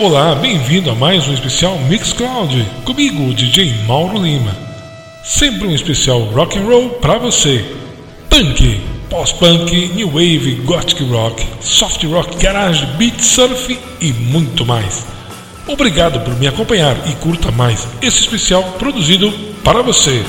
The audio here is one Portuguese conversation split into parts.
Olá, bem-vindo a mais um especial Mixcloud comigo, DJ Mauro Lima. Sempre um especial rock and roll para você. Punk, pós-punk, new wave, gothic rock, soft rock, garage, beat, surf e muito mais. Obrigado por me acompanhar e curta mais esse especial produzido para você.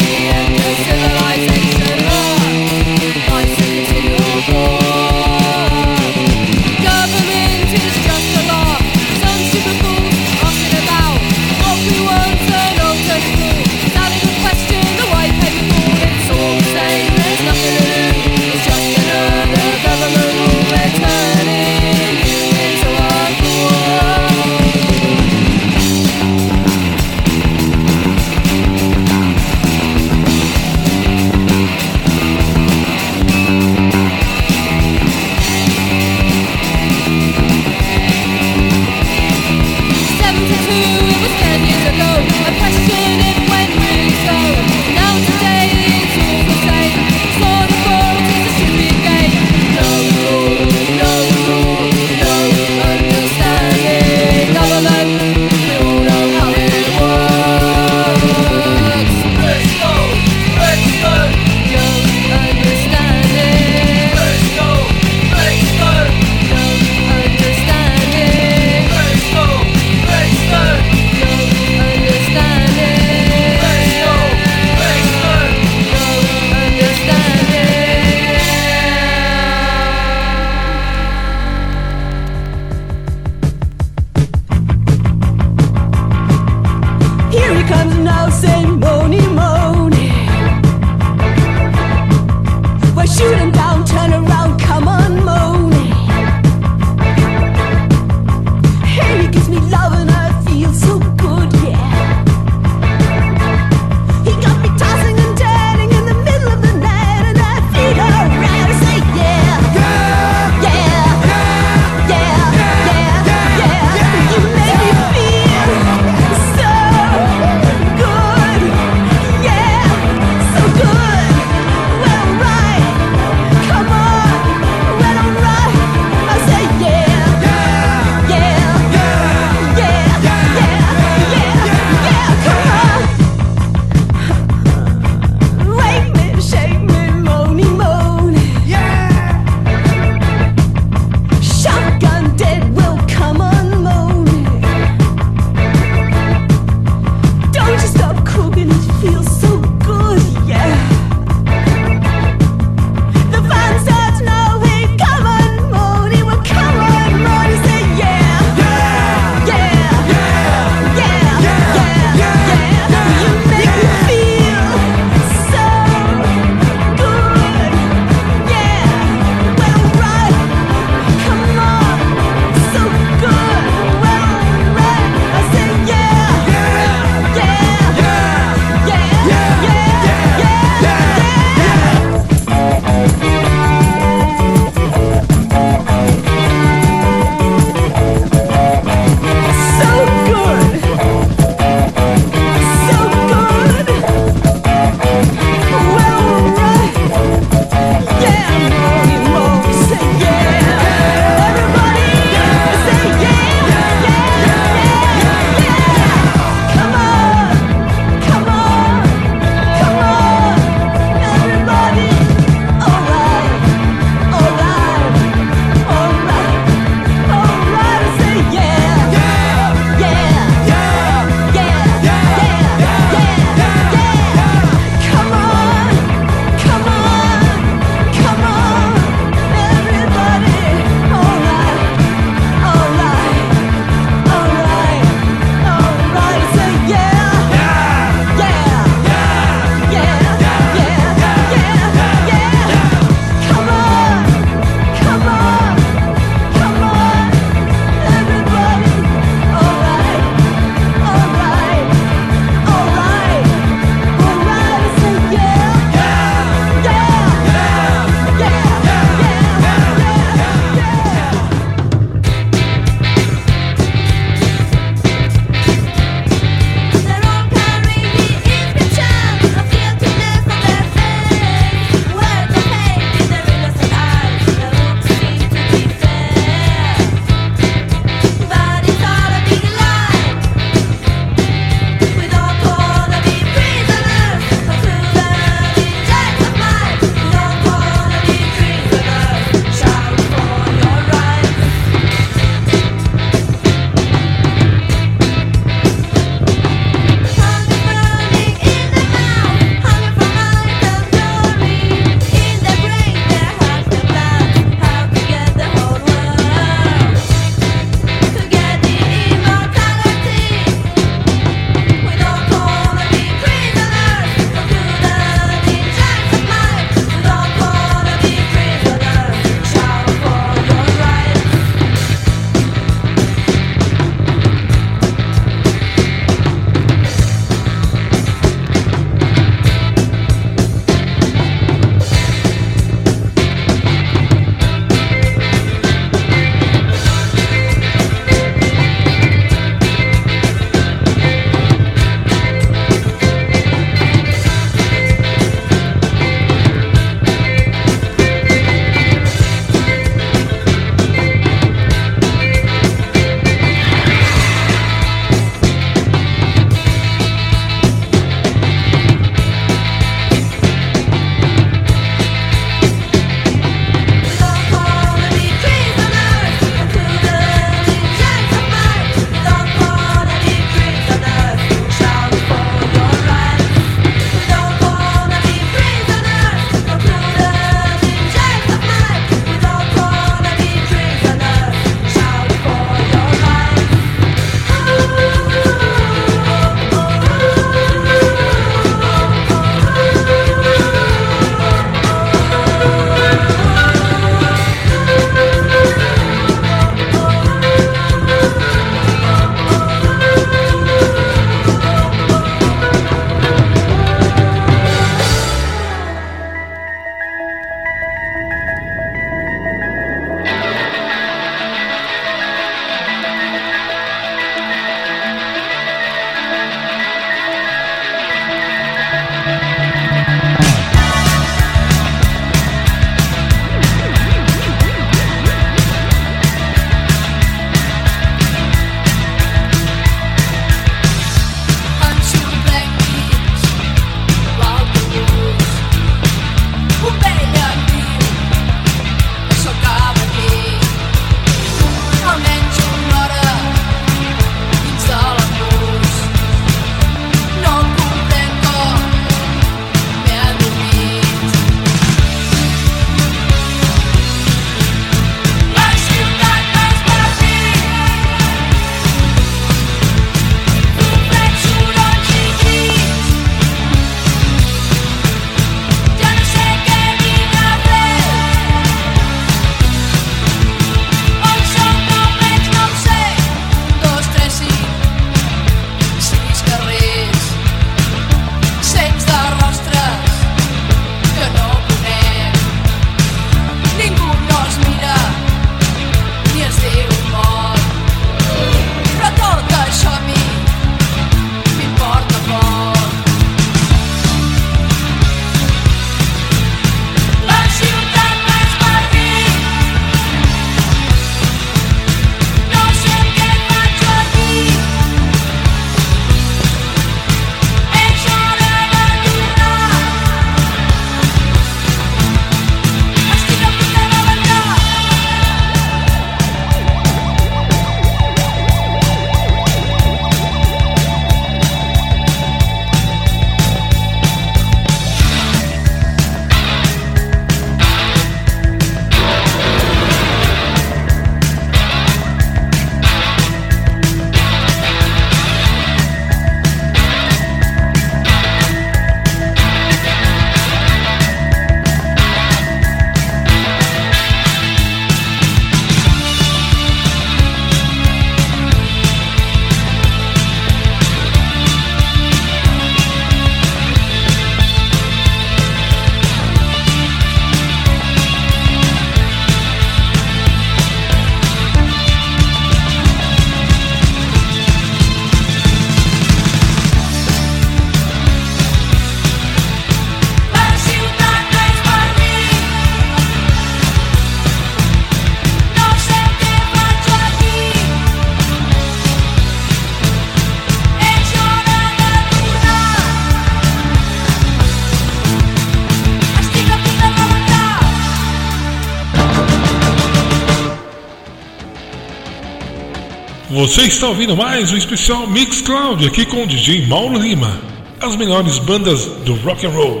Você está ouvindo mais um especial Mix Cloud aqui com o DJ Mauro Lima. As melhores bandas do rock and roll.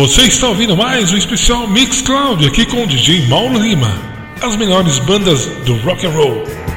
Você está ouvindo mais um especial Mix Cloud aqui com o DJ Mauro Lima. As melhores bandas do rock and roll.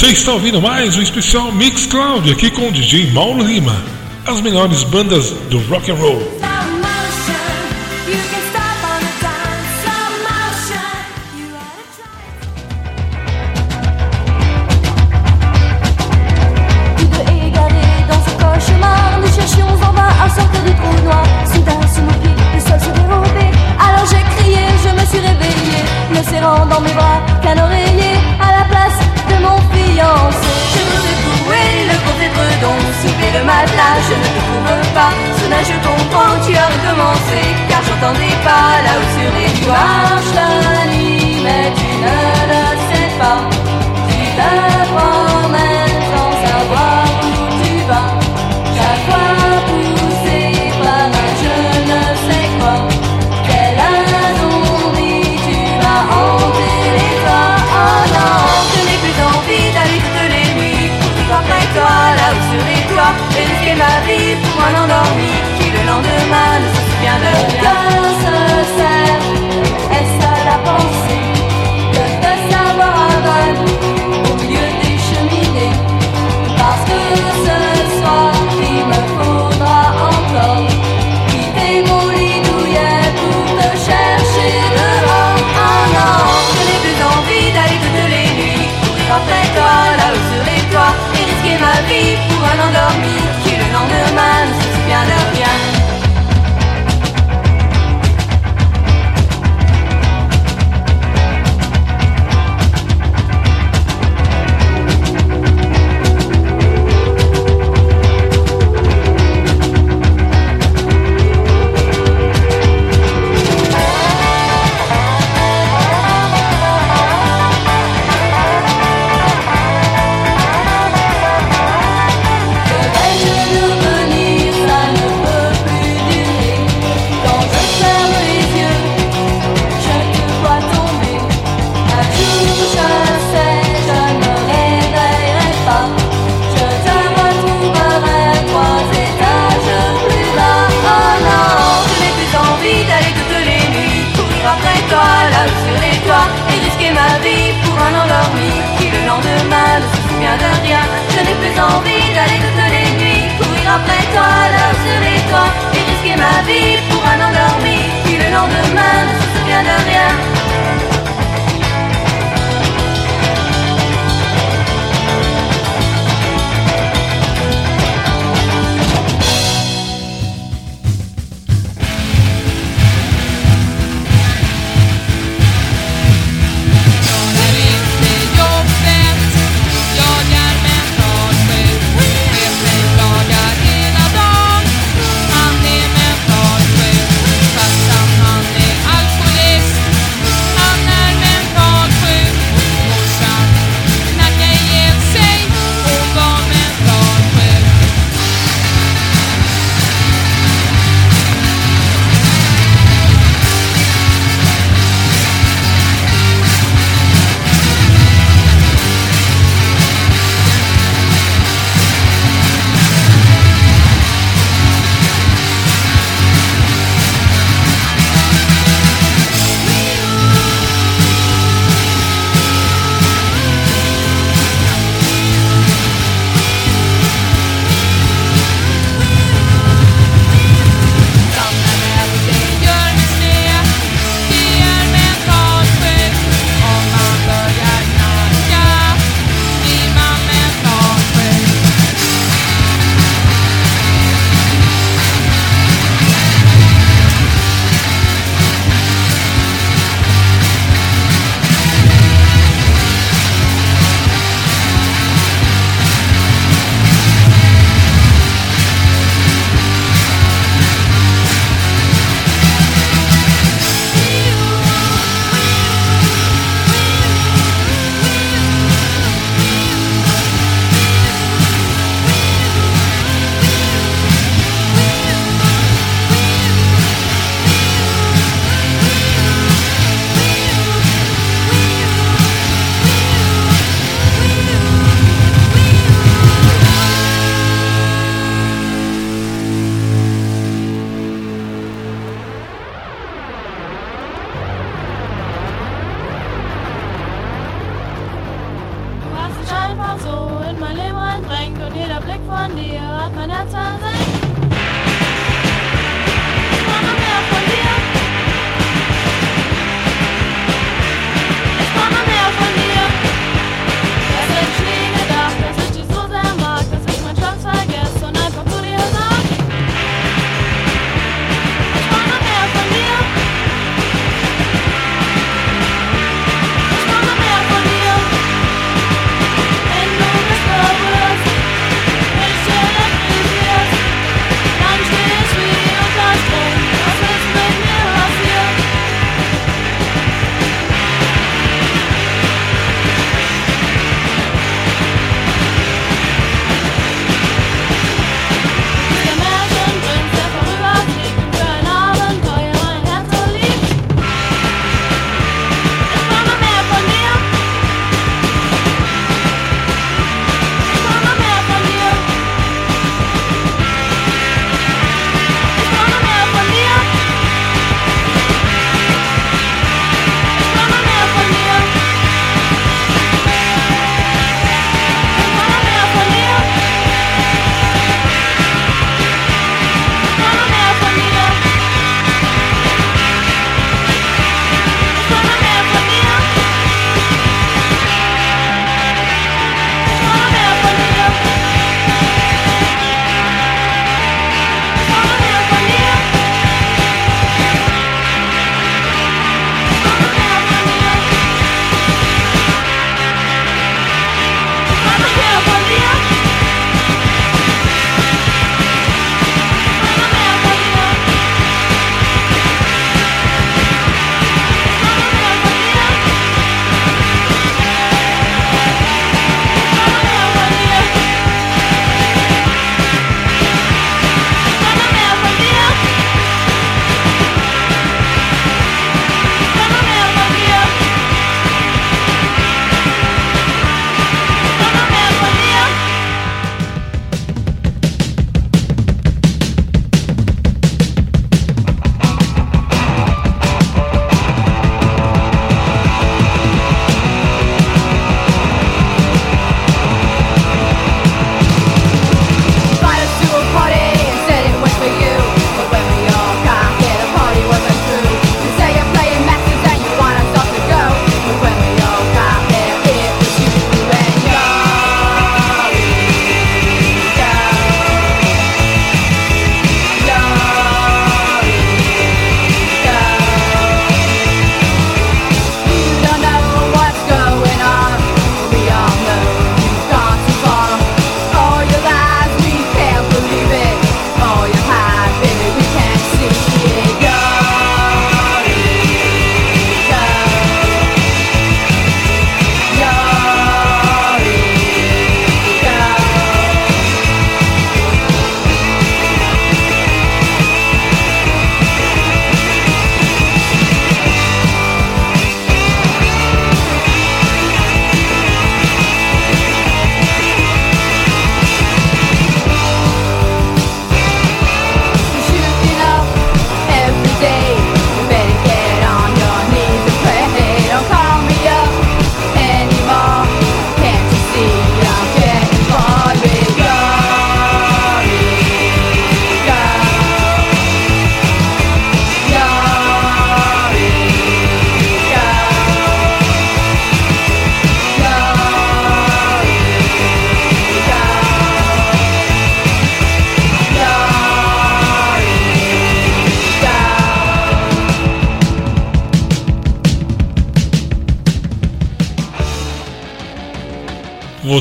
Você está ouvindo mais o especial Mix Cloud aqui com o DJ Mauro Lima. As melhores bandas do rock and roll.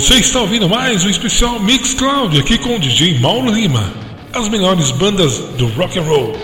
Você está ouvindo mais o especial Mix Cloud aqui com o DJ Mauro Lima. As melhores bandas do rock and roll.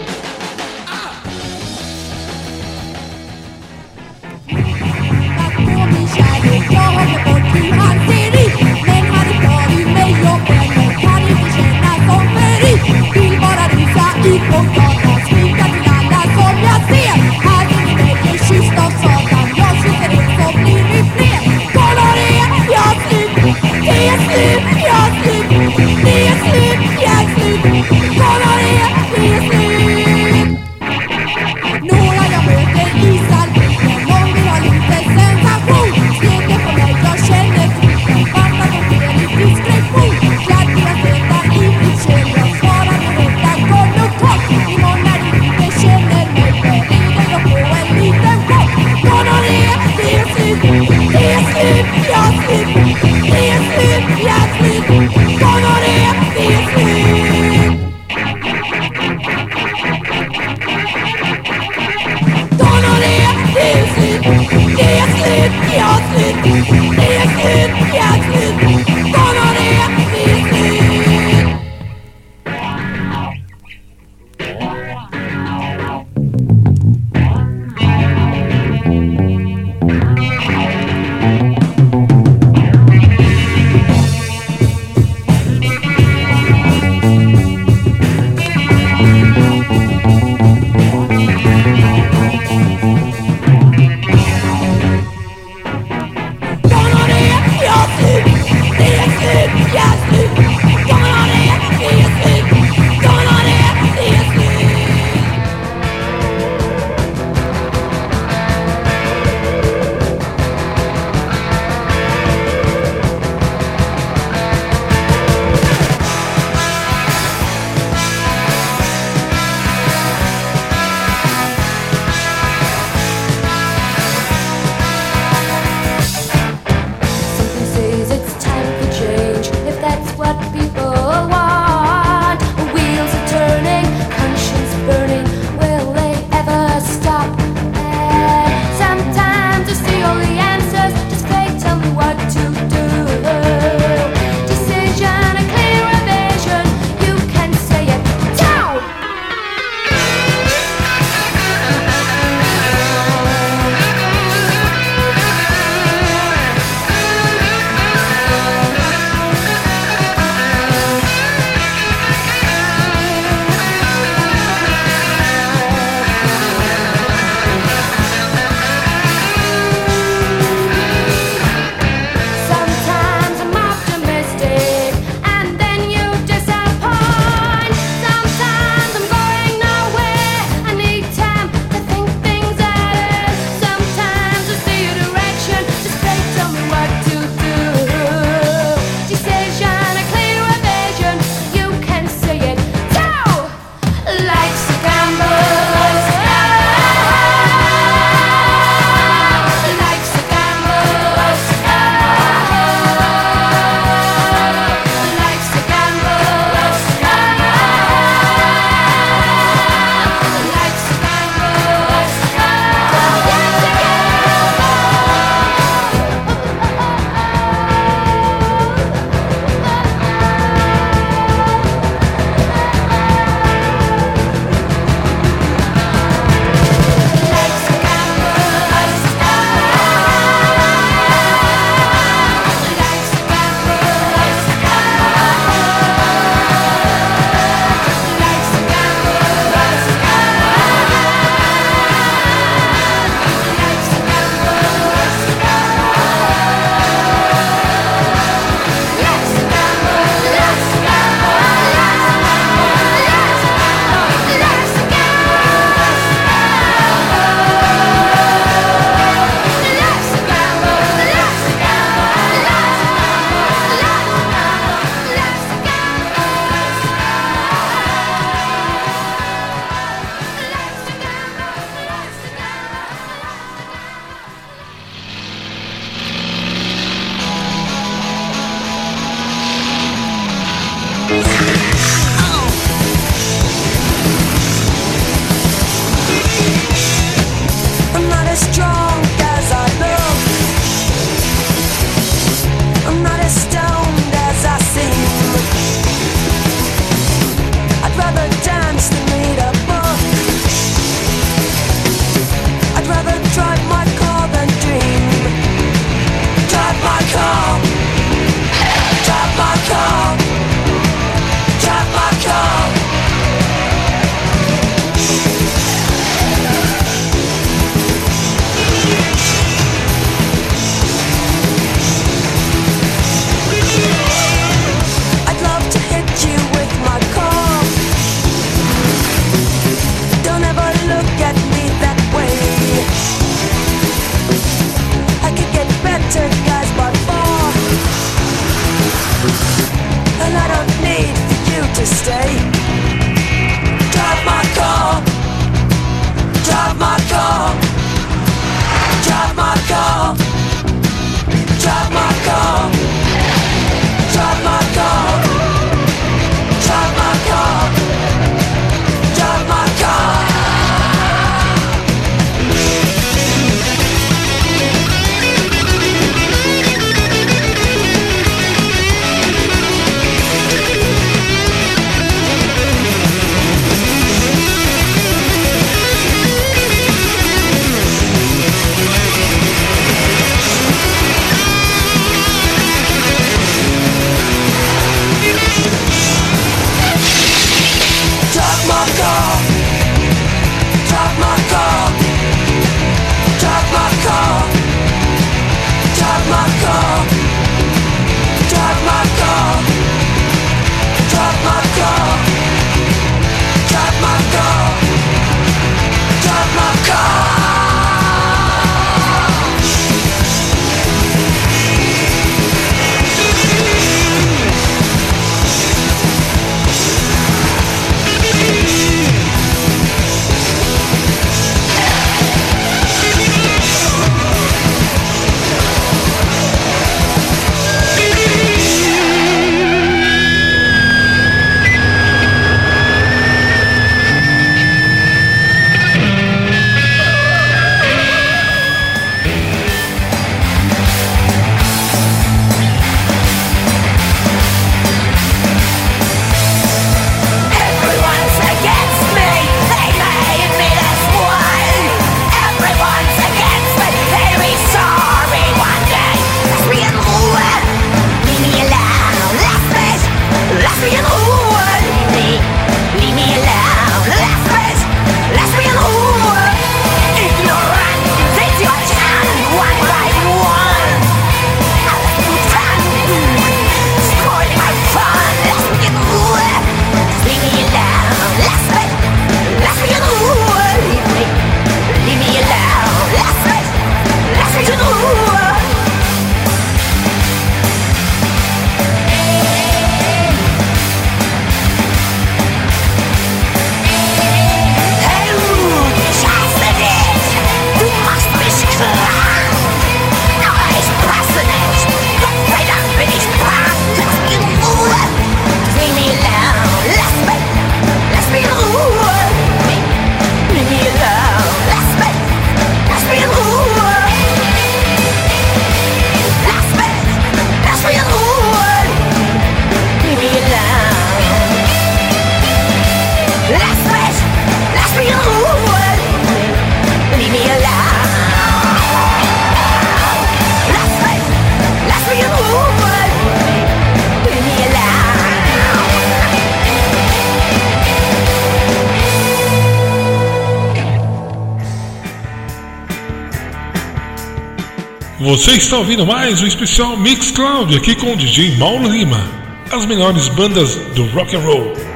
Você está ouvindo mais um especial Mix Cloud aqui com o DJ Mauro Lima. As melhores bandas do rock and roll.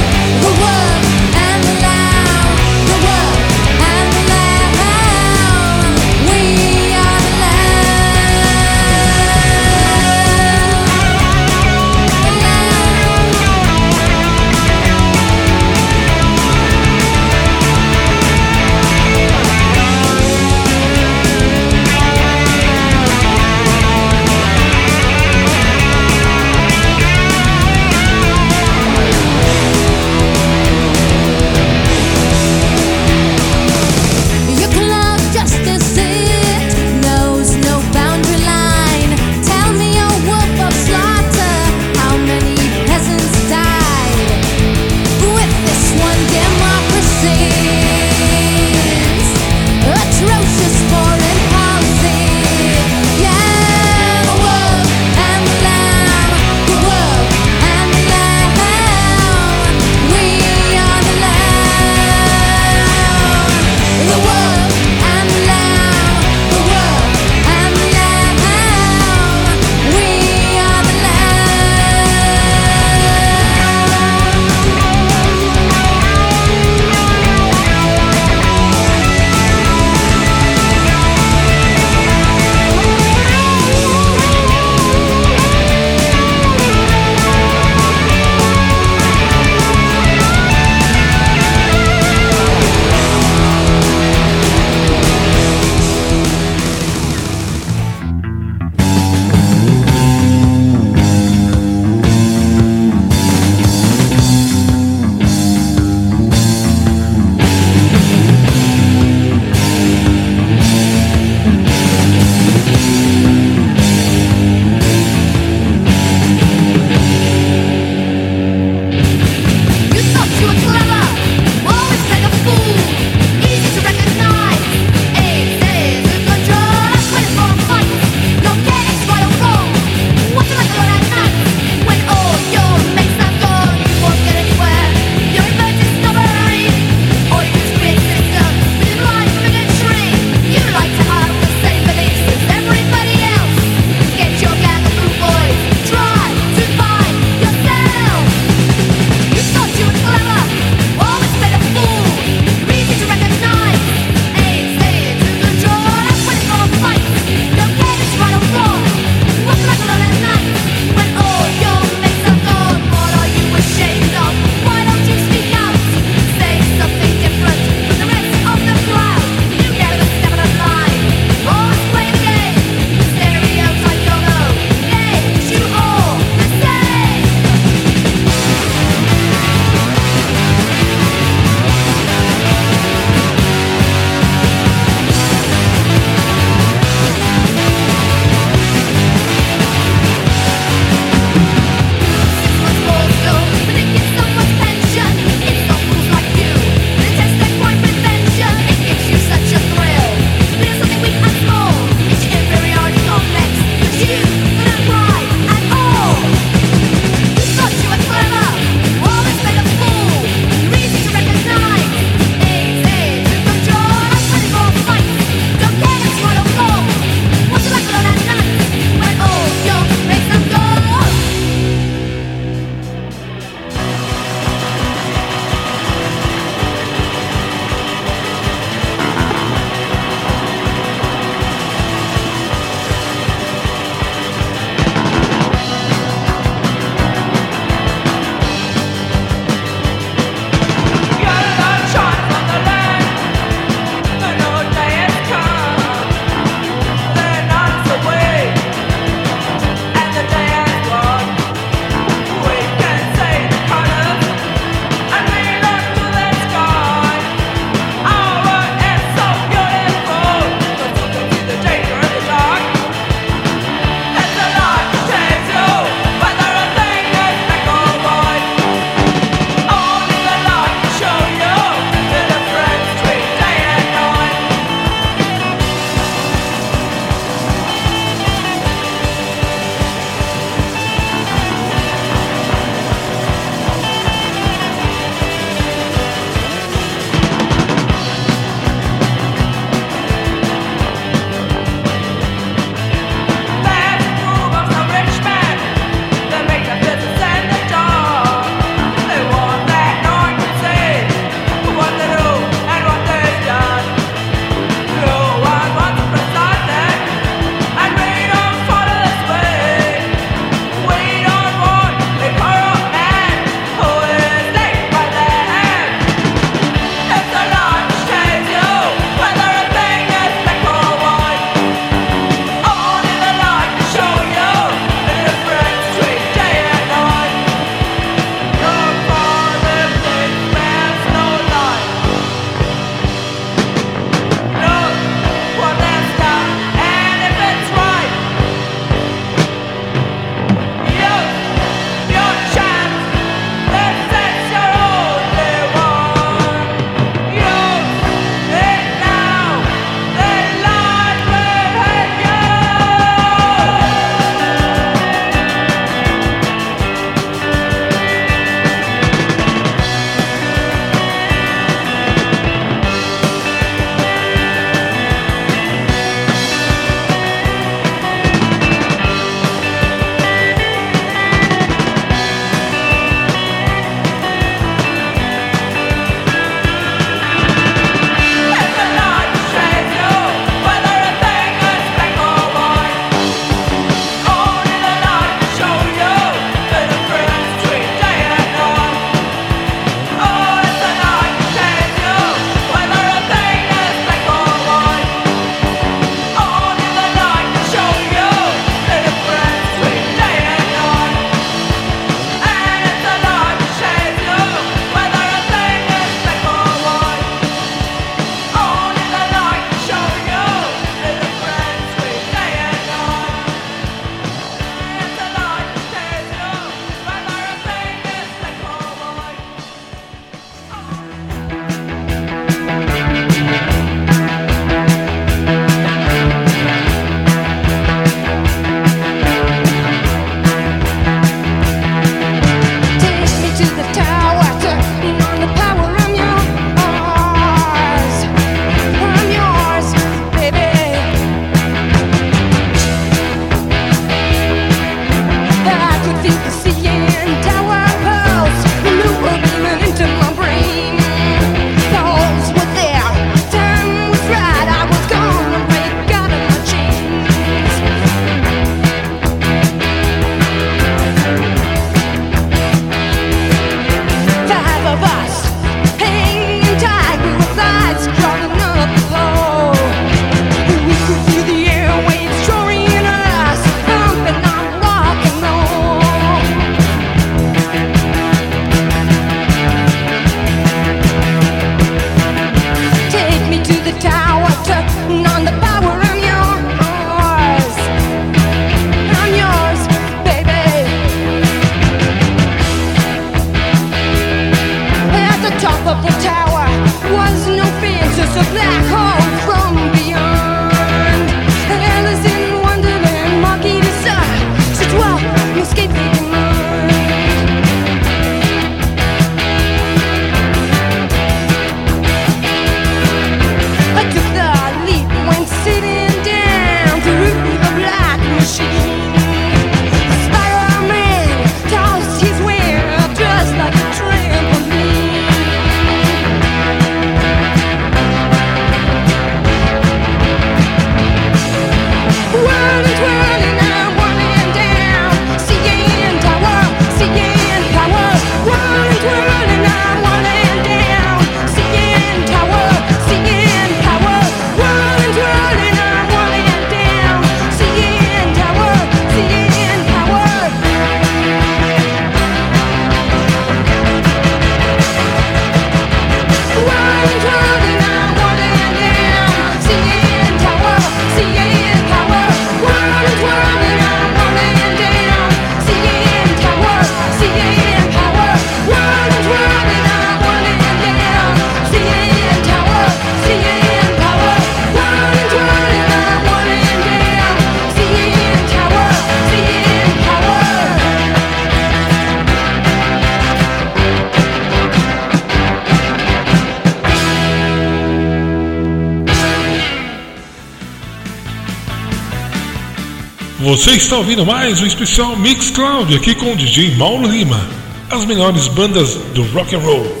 Você está ouvindo mais um especial Mix Cloud aqui com o DJ Mauro Lima. As melhores bandas do rock and roll.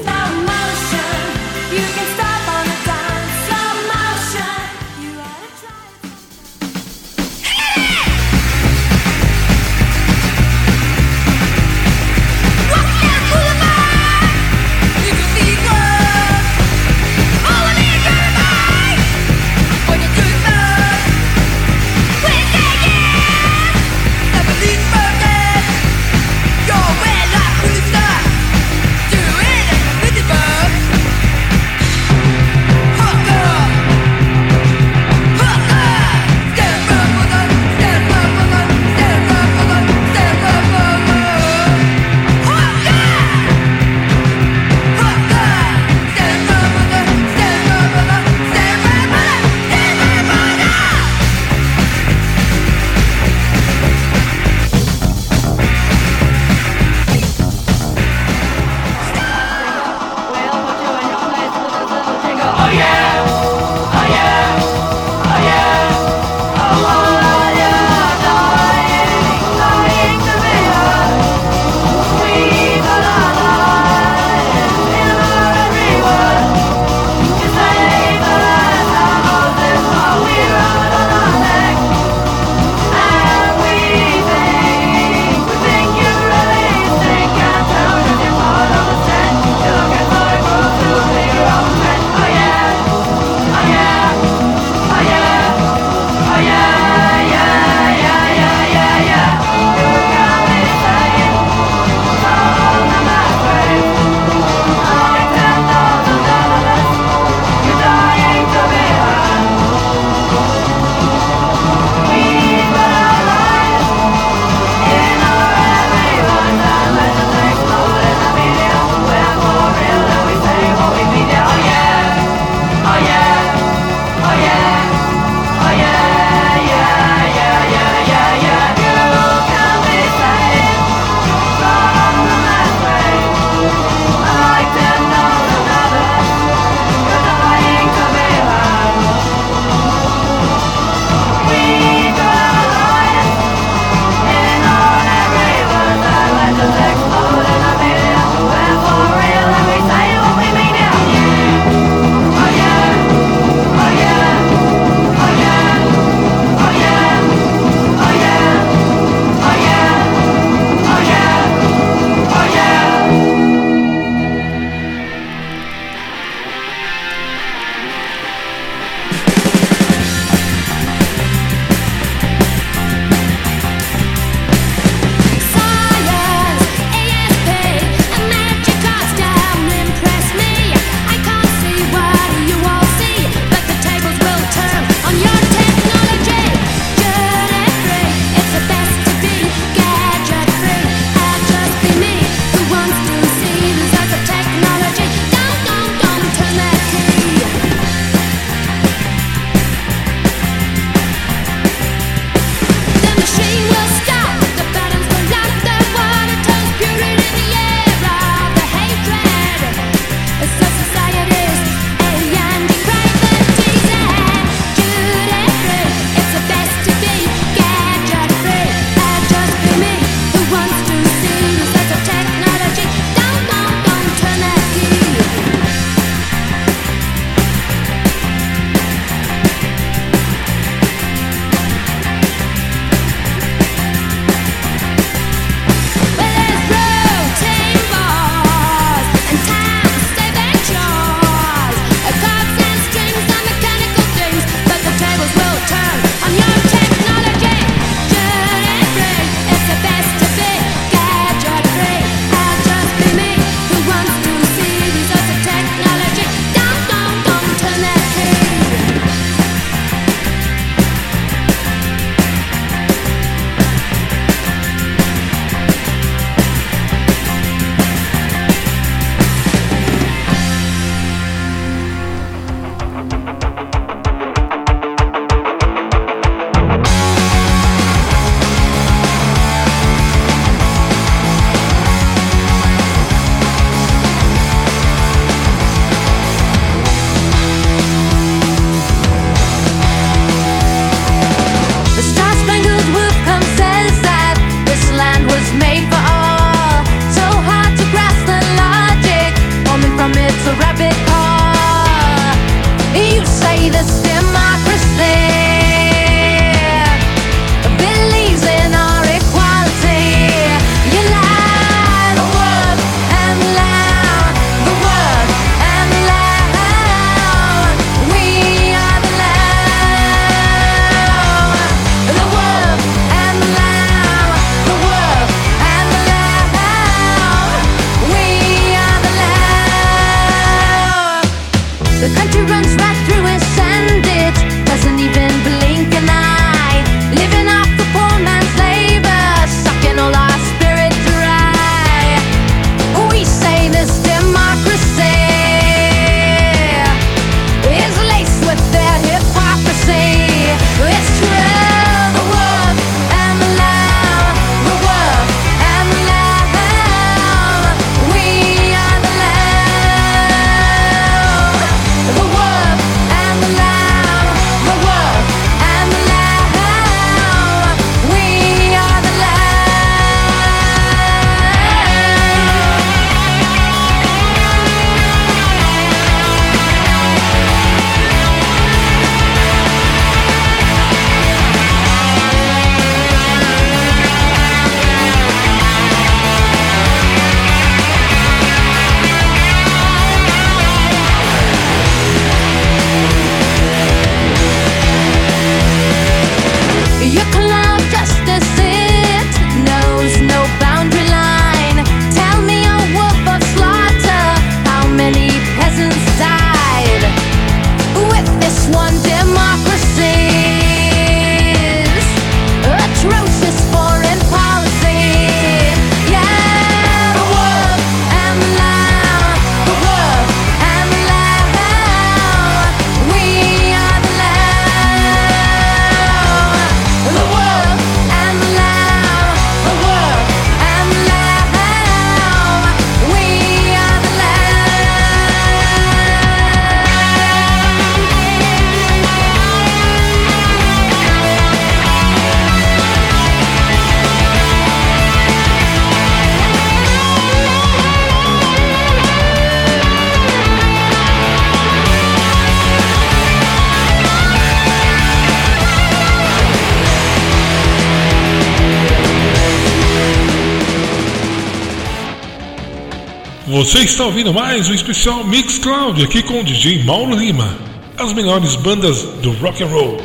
Você está ouvindo mais um especial Mix Cloud aqui com o DJ Mauro Lima. As melhores bandas do rock and roll.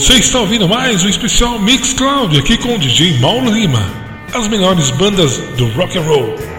Você está ouvindo mais o especial Mix Cloud aqui com o DJ Mauro Lima. As melhores bandas do rock and roll.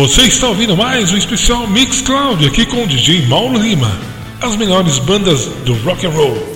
Você está ouvindo mais um especial Mix Cloud aqui com o DJ Mauro Lima. As melhores bandas do rock and roll.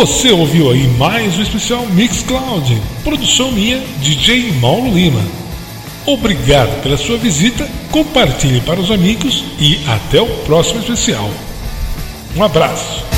Você ouviu aí mais um especial Mixcloud, produção minha, DJ Mauro Lima. Obrigado pela sua visita, compartilhe para os amigos e até o próximo especial. Um abraço.